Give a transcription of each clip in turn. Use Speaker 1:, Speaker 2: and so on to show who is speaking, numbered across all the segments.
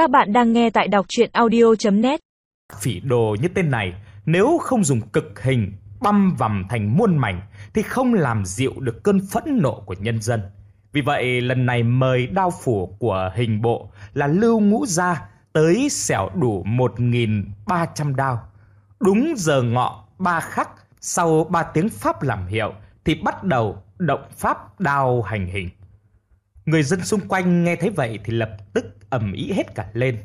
Speaker 1: Các bạn đang nghe tại đọc audio net
Speaker 2: Phỉ đồ như tên này, nếu không dùng cực hình băm vằm thành muôn mảnh thì không làm dịu được cơn phẫn nộ của nhân dân. Vì vậy lần này mời đao phủ của hình bộ là Lưu Ngũ Gia tới xẻo đủ 1.300 đao. Đúng giờ ngọ ba khắc sau ba tiếng pháp làm hiệu thì bắt đầu động pháp đao hành hình. Người dân xung quanh nghe thấy vậy thì lập tức ầm ĩ hết cả lên.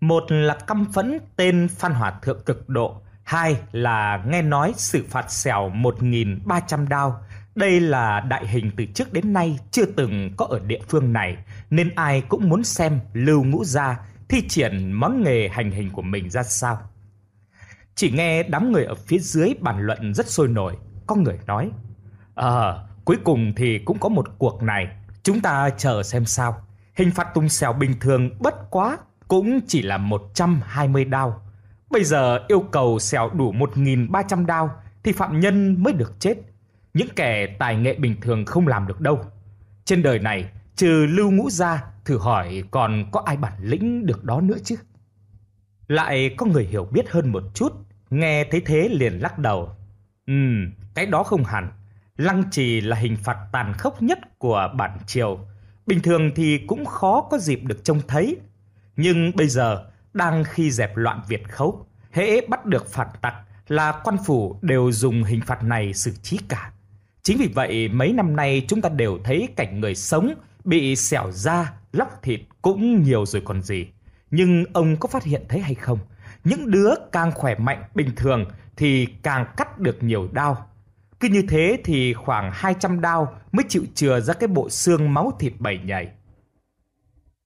Speaker 2: Một là căm phẫn tên Phan Hòa Thượng cực độ, hai là nghe nói xử phạt xẻo 1.300 đao. Đây là đại hình từ trước đến nay chưa từng có ở địa phương này, nên ai cũng muốn xem Lưu Ngũ Gia thi triển món nghề hành hình của mình ra sao. Chỉ nghe đám người ở phía dưới bàn luận rất sôi nổi, có người nói: "Ờ, cuối cùng thì cũng có một cuộc này, chúng ta chờ xem sao." Hình phạt tung xèo bình thường bất quá cũng chỉ là 120 đao. Bây giờ yêu cầu xèo đủ 1.300 đao thì phạm nhân mới được chết. Những kẻ tài nghệ bình thường không làm được đâu. Trên đời này, trừ lưu ngũ ra, thử hỏi còn có ai bản lĩnh được đó nữa chứ? Lại có người hiểu biết hơn một chút, nghe thấy thế liền lắc đầu. Ừ cái đó không hẳn. Lăng trì là hình phạt tàn khốc nhất của bản triều Bình thường thì cũng khó có dịp được trông thấy, nhưng bây giờ đang khi dẹp loạn Việt khấu, hễ bắt được phản tặc là quan phủ đều dùng hình phạt này xử trí cả. Chính vì vậy mấy năm nay chúng ta đều thấy cảnh người sống bị xẻo da, lóc thịt cũng nhiều rồi còn gì. Nhưng ông có phát hiện thấy hay không? Những đứa càng khỏe mạnh bình thường thì càng cắt được nhiều đau, cứ như thế thì khoảng 200 đao mới chịu chừa ra cái bộ xương máu thịt bầy nhảy.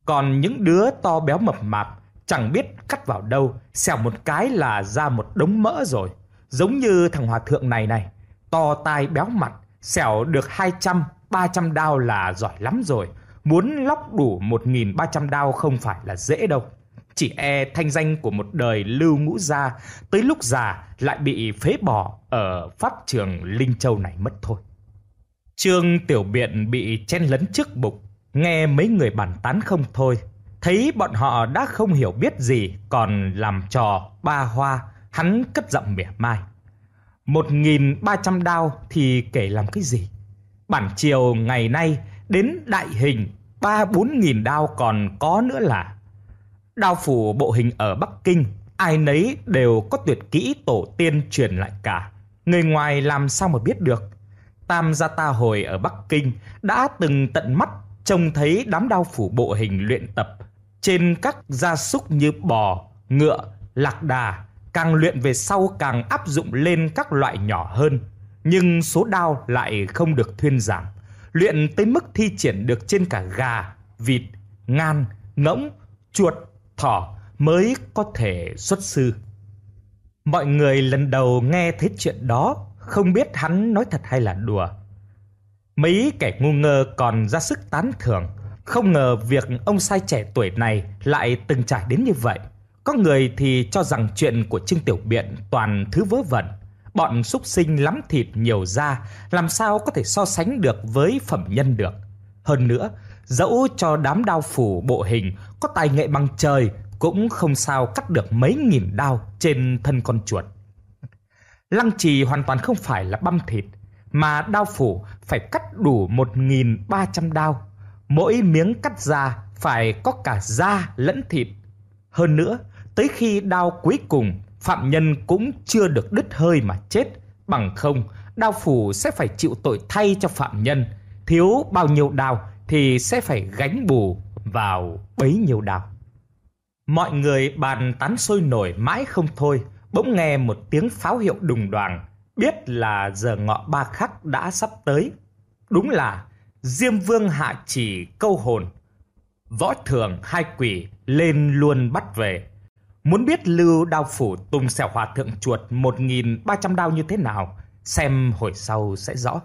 Speaker 2: Còn những đứa to béo mập mạp chẳng biết cắt vào đâu, xẻo một cái là ra một đống mỡ rồi. Giống như thằng hòa thượng này này, to tai béo mặt, xẻo được 200, 300 đao là giỏi lắm rồi. Muốn lóc đủ 1.300 đao không phải là dễ đâu. Chỉ e thanh danh của một đời lưu ngũ gia tới lúc già lại bị phế bỏ ở pháp trường Linh Châu này mất thôi. Trương Tiểu Biện bị chen lấn trước bục, nghe mấy người bàn tán không thôi. Thấy bọn họ đã không hiểu biết gì còn làm trò ba hoa, hắn cất giọng mỉa mai. Một nghìn ba trăm đao thì kể làm cái gì? Bản chiều ngày nay đến đại hình ba bốn nghìn đao còn có nữa là Đao phủ bộ hình ở Bắc Kinh, ai nấy đều có tuyệt kỹ tổ tiên truyền lại cả. Người ngoài làm sao mà biết được? Tam gia ta hồi ở Bắc Kinh đã từng tận mắt trông thấy đám đao phủ bộ hình luyện tập trên các gia súc như bò, ngựa, lạc đà, càng luyện về sau càng áp dụng lên các loại nhỏ hơn, nhưng số đao lại không được thuyên giảm, luyện tới mức thi triển được trên cả gà, vịt, ngan, ngỗng, chuột, thọ mới có thể xuất sư. Mọi người lần đầu nghe thấy chuyện đó, không biết hắn nói thật hay là đùa. Mấy kẻ ngu ngơ còn ra sức tán thưởng, không ngờ việc ông sai trẻ tuổi này lại từng trải đến như vậy. Có người thì cho rằng chuyện của Trương Tiểu Biện toàn thứ vớ vẩn, bọn súc sinh lắm thịt nhiều da, làm sao có thể so sánh được với phẩm nhân được. Hơn nữa, dẫu cho đám đao phủ bộ hình có tài nghệ bằng trời cũng không sao cắt được mấy nghìn đao trên thân con chuột. Lăng trì hoàn toàn không phải là băm thịt, mà đao phủ phải cắt đủ 1.300 đao. Mỗi miếng cắt ra phải có cả da lẫn thịt. Hơn nữa, tới khi đao cuối cùng, phạm nhân cũng chưa được đứt hơi mà chết. Bằng không, đao phủ sẽ phải chịu tội thay cho phạm nhân. Thiếu bao nhiêu đao thì sẽ phải gánh bù vào bấy nhiêu đau. Mọi người bàn tán sôi nổi mãi không thôi, bỗng nghe một tiếng pháo hiệu đùng đoàn, biết là giờ ngọ ba khắc đã sắp tới. Đúng là Diêm Vương hạ chỉ câu hồn. Võ thường hai quỷ lên luôn bắt về. Muốn biết lưu đao phủ tung xẻo hòa thượng chuột 1.300 đao như thế nào, xem hồi sau sẽ rõ.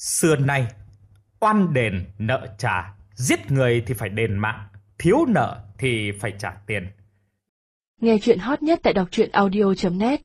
Speaker 2: Xưa nay, oan đền nợ trả giết người thì phải đền mạng, thiếu nợ thì phải trả tiền.
Speaker 3: Nghe chuyện hot nhất tại đọc truyện audio.net